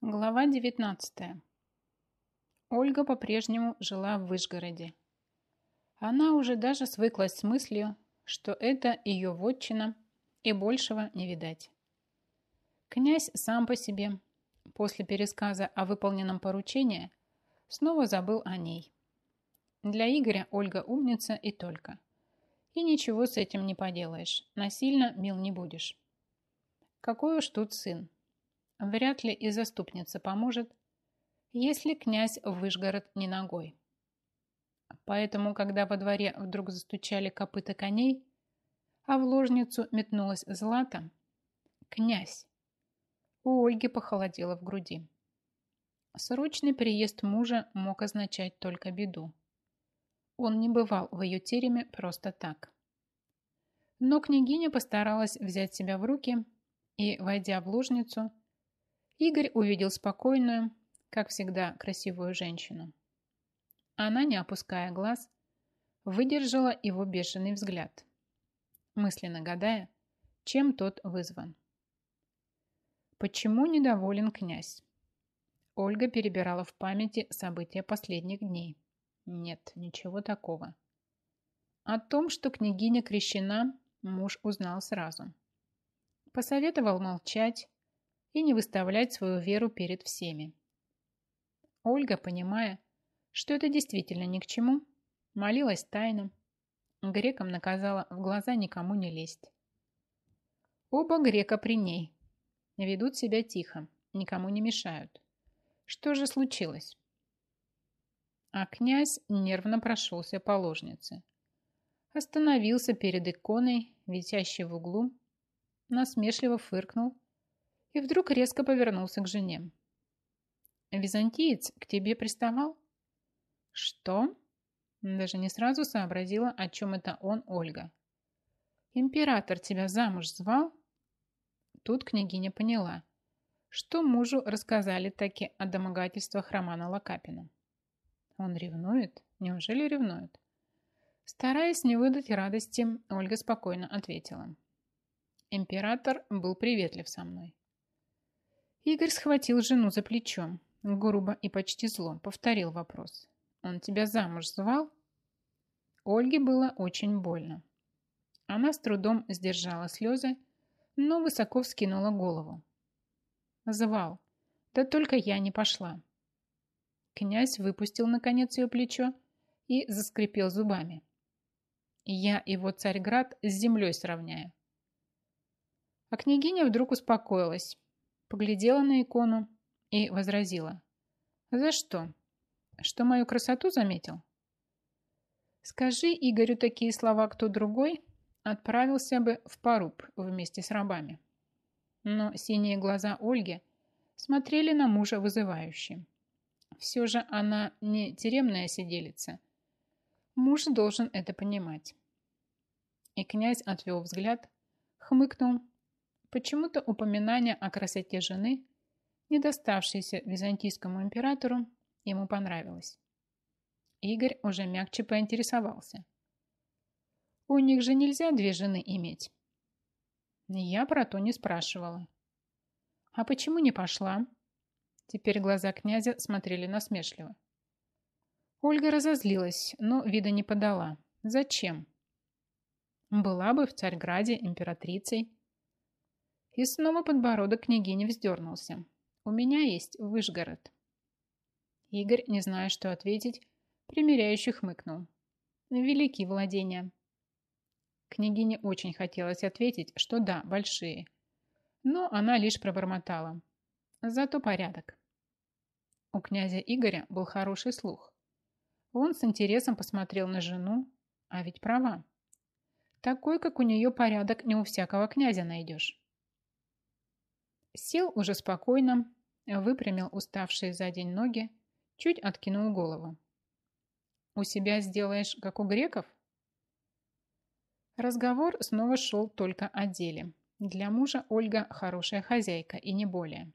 Глава 19. Ольга по-прежнему жила в Вышгороде. Она уже даже свыклась с мыслью, что это ее вотчина и большего не видать. Князь сам по себе, после пересказа о выполненном поручении, снова забыл о ней. Для Игоря Ольга умница и только. И ничего с этим не поделаешь, насильно мил не будешь. Какой уж тут сын, Вряд ли и заступница поможет, если князь в Вышгород не ногой. Поэтому, когда во дворе вдруг застучали копыта коней, а в ложницу метнулась Злата, князь, у Ольги похолодело в груди. Срочный приезд мужа мог означать только беду. Он не бывал в ее тереме просто так. Но княгиня постаралась взять себя в руки и, войдя в ложницу, Игорь увидел спокойную, как всегда, красивую женщину. Она, не опуская глаз, выдержала его бешеный взгляд, мысленно гадая, чем тот вызван. Почему недоволен князь? Ольга перебирала в памяти события последних дней. Нет, ничего такого. О том, что княгиня крещена, муж узнал сразу. Посоветовал молчать, и не выставлять свою веру перед всеми. Ольга, понимая, что это действительно ни к чему, молилась тайно, грекам наказала в глаза никому не лезть. Оба грека при ней. Ведут себя тихо, никому не мешают. Что же случилось? А князь нервно прошелся по ложнице. Остановился перед иконой, висящей в углу, насмешливо фыркнул и вдруг резко повернулся к жене. «Византиец к тебе приставал?» «Что?» Даже не сразу сообразила, о чем это он, Ольга. «Император тебя замуж звал?» Тут княгиня поняла, что мужу рассказали таки о домогательствах Романа Локапина. Он ревнует? Неужели ревнует? Стараясь не выдать радости, Ольга спокойно ответила. Император был приветлив со мной. Игорь схватил жену за плечо, грубо и почти зло, повторил вопрос. «Он тебя замуж звал?» Ольге было очень больно. Она с трудом сдержала слезы, но высоко вскинула голову. «Звал. Да только я не пошла». Князь выпустил, наконец, ее плечо и заскрипел зубами. «Я его Царьград с землей сравняю». А княгиня вдруг успокоилась поглядела на икону и возразила. «За что? Что мою красоту заметил?» «Скажи Игорю такие слова кто другой, отправился бы в поруб вместе с рабами». Но синие глаза Ольги смотрели на мужа вызывающе. Все же она не тюремная сиделица. Муж должен это понимать. И князь отвел взгляд, хмыкнул Почему-то упоминание о красоте жены, не доставшейся византийскому императору, ему понравилось. Игорь уже мягче поинтересовался. «У них же нельзя две жены иметь». Я про то не спрашивала. «А почему не пошла?» Теперь глаза князя смотрели насмешливо. Ольга разозлилась, но вида не подала. Зачем? Была бы в Царьграде императрицей, и снова подбородок княгини вздернулся. «У меня есть Выжгород». Игорь, не зная, что ответить, примиряющий хмыкнул. «Велики владения». Княгине очень хотелось ответить, что да, большие. Но она лишь пробормотала. Зато порядок. У князя Игоря был хороший слух. Он с интересом посмотрел на жену, а ведь права. Такой, как у нее порядок, не у всякого князя найдешь. Сел уже спокойно, выпрямил уставшие за день ноги, чуть откинул голову. «У себя сделаешь, как у греков?» Разговор снова шел только о деле. Для мужа Ольга хорошая хозяйка и не более.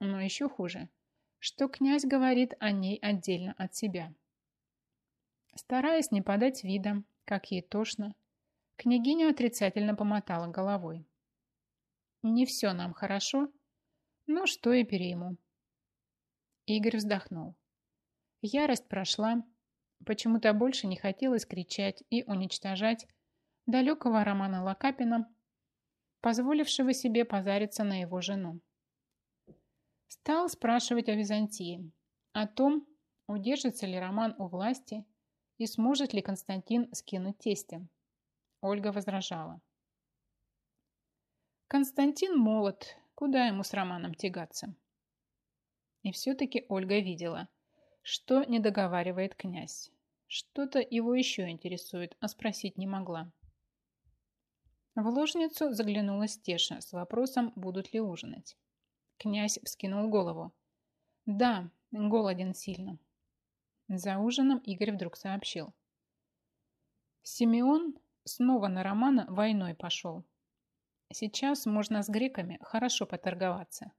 Но еще хуже, что князь говорит о ней отдельно от себя. Стараясь не подать вида, как ей тошно, княгиня отрицательно помотала головой. Не все нам хорошо, Ну, что и перейму. Игорь вздохнул. Ярость прошла. Почему-то больше не хотелось кричать и уничтожать далекого Романа Локапина, позволившего себе позариться на его жену. Стал спрашивать о Византии, о том, удержится ли Роман у власти и сможет ли Константин скинуть тестя. Ольга возражала. Константин молод, куда ему с Романом тягаться? И все-таки Ольга видела, что не договаривает князь. Что-то его еще интересует, а спросить не могла. В ложницу заглянула Стеша с вопросом, будут ли ужинать. Князь вскинул голову. «Да, голоден сильно». За ужином Игорь вдруг сообщил. Симеон снова на Романа войной пошел. Сейчас можно с греками хорошо поторговаться.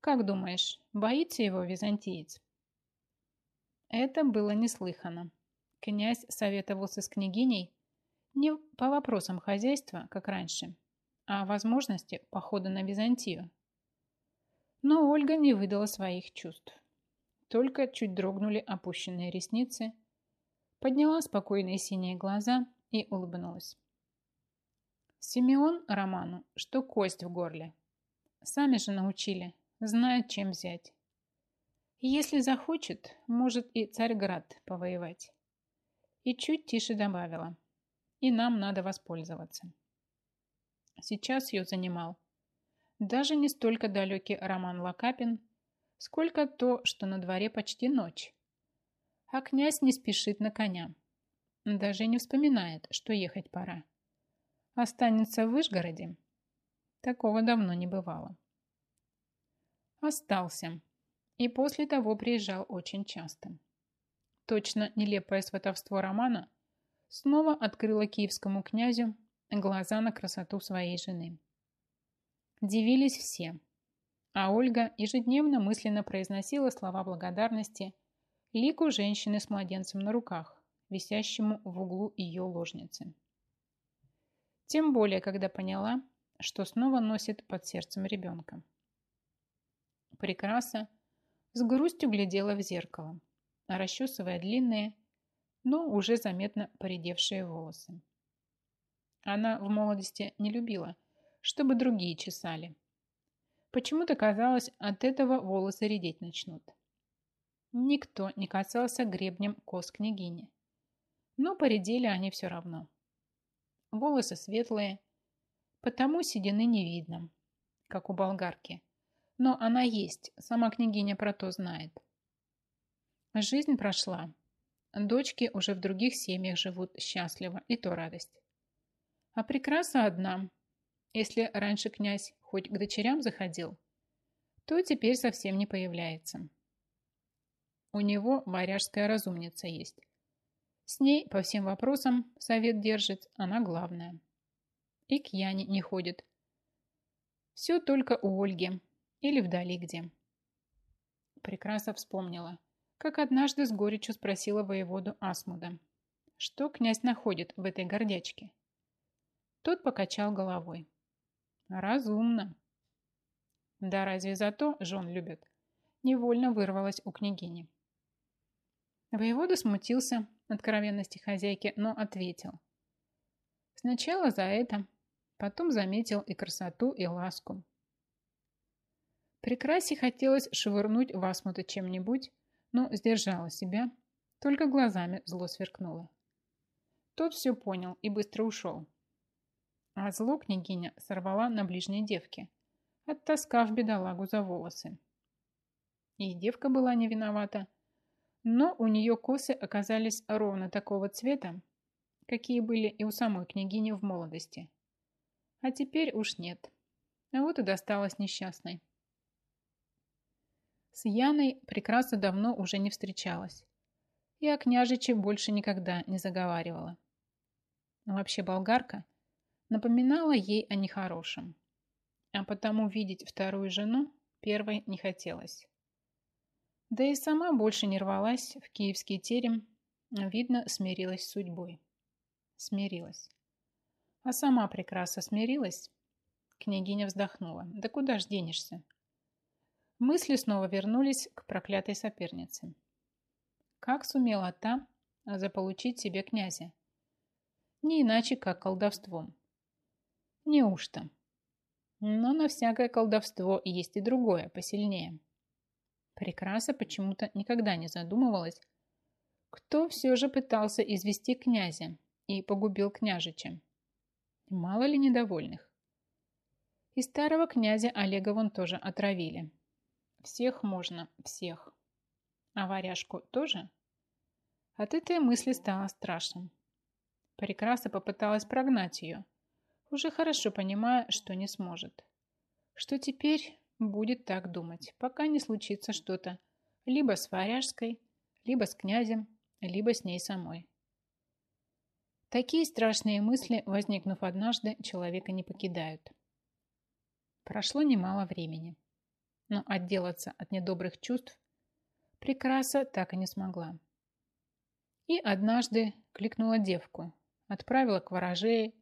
Как думаешь, боится его византиец? Это было неслыханно. Князь советовался с княгиней не по вопросам хозяйства, как раньше, а о возможности похода на Византию. Но Ольга не выдала своих чувств. Только чуть дрогнули опущенные ресницы, подняла спокойные синие глаза и улыбнулась. Симеон Роману, что кость в горле. Сами же научили, знают, чем взять. Если захочет, может и Царьград повоевать. И чуть тише добавила. И нам надо воспользоваться. Сейчас ее занимал даже не столько далекий Роман Лакапин, сколько то, что на дворе почти ночь. А князь не спешит на коня. Даже не вспоминает, что ехать пора останется в Вышгороде? Такого давно не бывало. Остался. И после того приезжал очень часто. Точно нелепое сватовство Романа снова открыло киевскому князю глаза на красоту своей жены. Дивились все, а Ольга ежедневно мысленно произносила слова благодарности лику женщины с младенцем на руках, висящему в углу ее ложницы. Тем более, когда поняла, что снова носит под сердцем ребенка. Прекраса с грустью глядела в зеркало, расчесывая длинные, но уже заметно поредевшие волосы. Она в молодости не любила, чтобы другие чесали. Почему-то казалось, от этого волосы редеть начнут. Никто не касался гребнем кос княгини. Но поредели они все равно волосы светлые, потому седины не видно, как у болгарки. Но она есть, сама княгиня про то знает. Жизнь прошла. Дочки уже в других семьях живут счастливо, и то радость. А прекраса одна. Если раньше князь хоть к дочерям заходил, то теперь совсем не появляется. У него варяжская разумница есть. С ней по всем вопросам совет держит, она главная. И к Яне не ходит. Все только у Ольги или вдали где. Прекрасно вспомнила, как однажды с горечью спросила воеводу Асмуда, что князь находит в этой гордячке. Тот покачал головой. Разумно. Да разве за то жен любят? Невольно вырвалась у княгини. Воевода смутился, откровенности хозяйки, но ответил. Сначала за это, потом заметил и красоту, и ласку. Прекрасе хотелось швырнуть Васмута чем-нибудь, но сдержала себя, только глазами зло сверкнуло. Тот все понял и быстро ушел. А зло княгиня сорвала на ближней девке, оттаскав бедолагу за волосы. И девка была не виновата, но у нее косы оказались ровно такого цвета, какие были и у самой княгини в молодости. А теперь уж нет. А вот и досталось несчастной. С Яной прекрасно давно уже не встречалась. И о княжиче больше никогда не заговаривала. Вообще болгарка напоминала ей о нехорошем. А потому видеть вторую жену первой не хотелось. Да и сама больше не рвалась в киевский терем, видно, смирилась с судьбой. Смирилась. А сама прекрасно смирилась. Княгиня вздохнула. Да куда ж денешься? Мысли снова вернулись к проклятой сопернице. Как сумела та заполучить себе князя? Не иначе, как колдовством. Неужто? Но на всякое колдовство есть и другое, посильнее. Прекраса почему-то никогда не задумывалась, кто все же пытался извести князя и погубил княжича. Мало ли недовольных. И старого князя Олега вон тоже отравили. Всех можно, всех. А варяжку тоже? От этой мысли стало страшно. Прекраса попыталась прогнать ее, уже хорошо понимая, что не сможет. Что теперь будет так думать, пока не случится что-то либо с варяжской, либо с князем, либо с ней самой. Такие страшные мысли, возникнув однажды, человека не покидают. Прошло немало времени, но отделаться от недобрых чувств прекраса так и не смогла. И однажды кликнула девку, отправила к ворожее,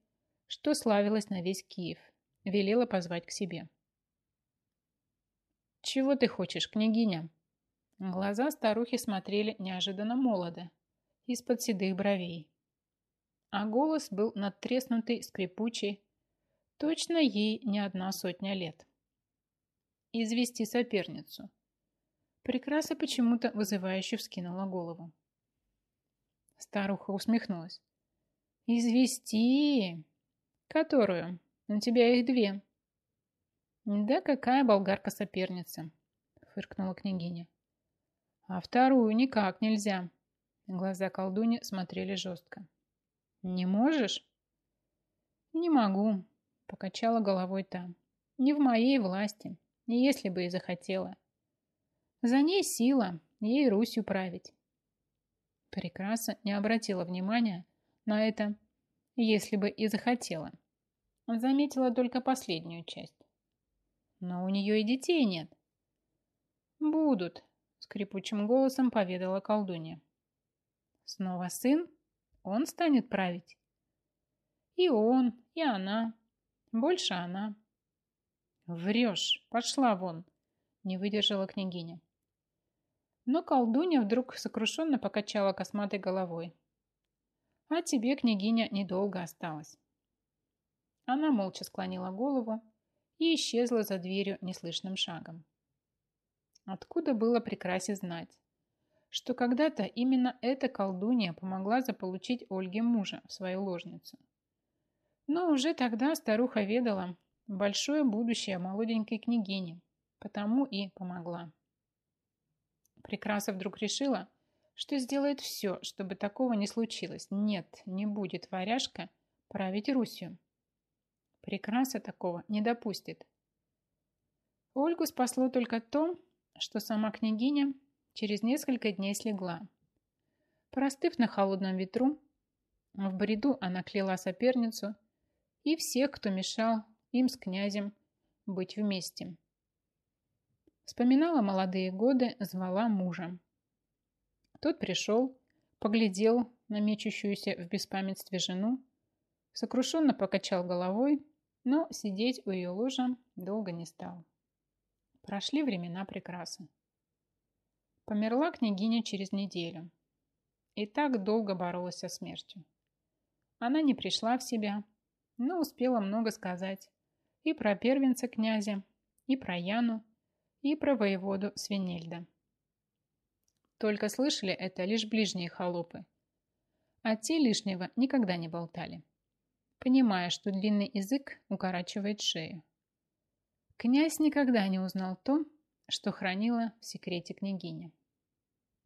что славилась на весь Киев, велела позвать к себе. «Чего ты хочешь, княгиня?» Глаза старухи смотрели неожиданно молодо, из-под седых бровей. А голос был надтреснутый, скрипучий. Точно ей не одна сотня лет. Извести соперницу. Прекраса почему-то вызывающе вскинула голову. Старуха усмехнулась. «Извести? Которую? У тебя их две». «Да какая болгарка-соперница?» фыркнула княгиня. «А вторую никак нельзя». Глаза колдуни смотрели жестко. «Не можешь?» «Не могу», — покачала головой та. «Не в моей власти, не если бы и захотела. За ней сила, ей Русью править». Прекраса не обратила внимания на это, если бы и захотела. Заметила только последнюю часть. Но у нее и детей нет. Будут, скрипучим голосом поведала колдунья. Снова сын? Он станет править? И он, и она. Больше она. Врешь, пошла вон, не выдержала княгиня. Но колдунья вдруг сокрушенно покачала косматой головой. А тебе, княгиня, недолго осталось. Она молча склонила голову и исчезла за дверью неслышным шагом. Откуда было прекрасе знать, что когда-то именно эта колдунья помогла заполучить Ольге мужа в свою ложницу. Но уже тогда старуха ведала большое будущее молоденькой княгини, потому и помогла. Прекраса вдруг решила, что сделает все, чтобы такого не случилось. Нет, не будет варяжка править Русью. Прекраса такого не допустит. Ольгу спасло только то, что сама княгиня через несколько дней слегла. Простыв на холодном ветру, в бреду она кляла соперницу и всех, кто мешал им с князем быть вместе. Вспоминала молодые годы, звала мужа. Тот пришел, поглядел на мечущуюся в беспамятстве жену, сокрушенно покачал головой, но сидеть у ее ложа долго не стал. Прошли времена прекрасы. Померла княгиня через неделю. И так долго боролась со смертью. Она не пришла в себя, но успела много сказать и про первенца князя, и про Яну, и про воеводу Свинельда. Только слышали это лишь ближние холопы, а те лишнего никогда не болтали, понимая, что длинный язык укорачивает шею. Князь никогда не узнал то, что хранила в секрете княгиня.